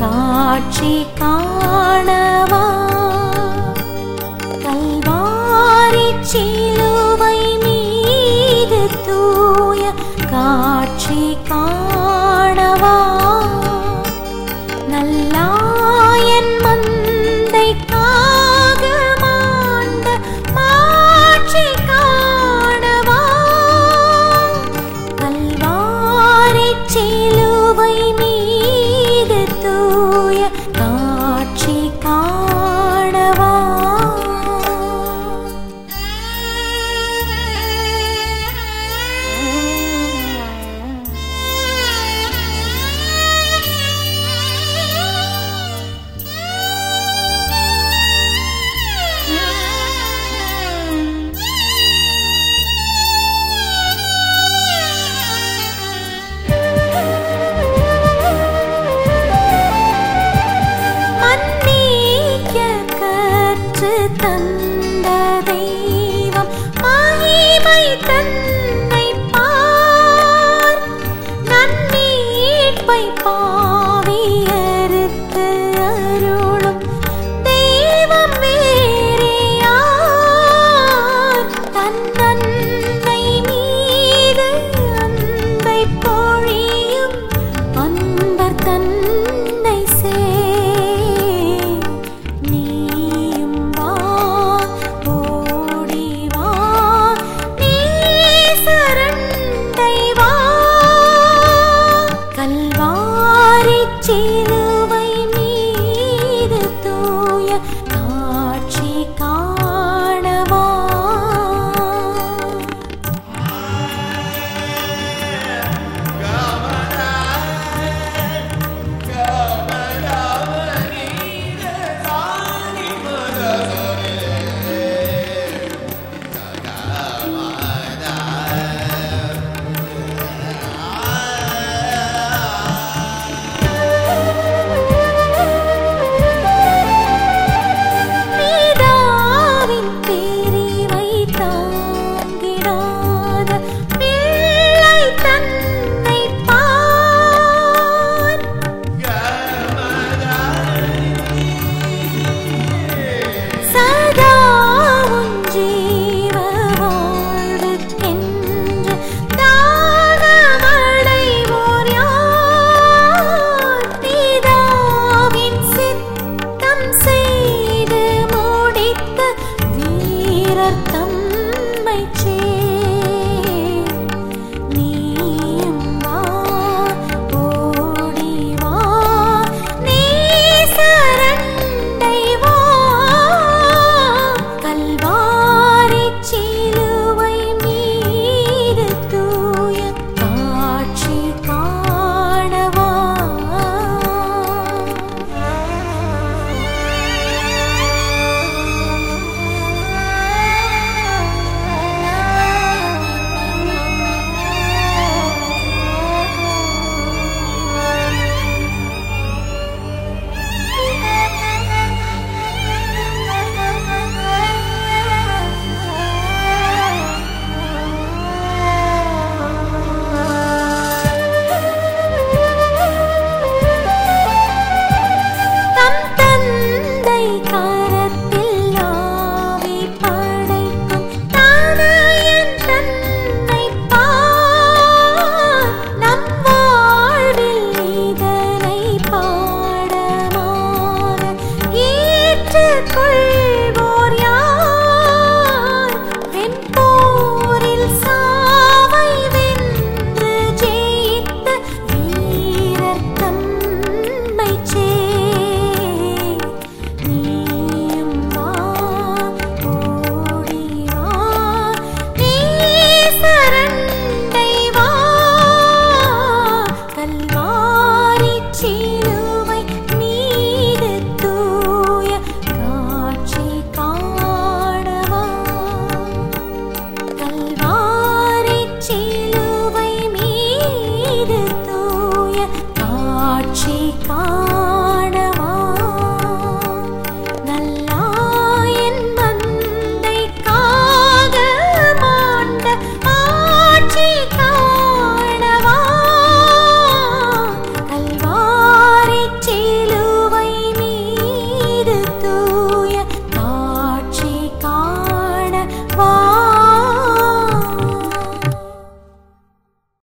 காட்சி Oh.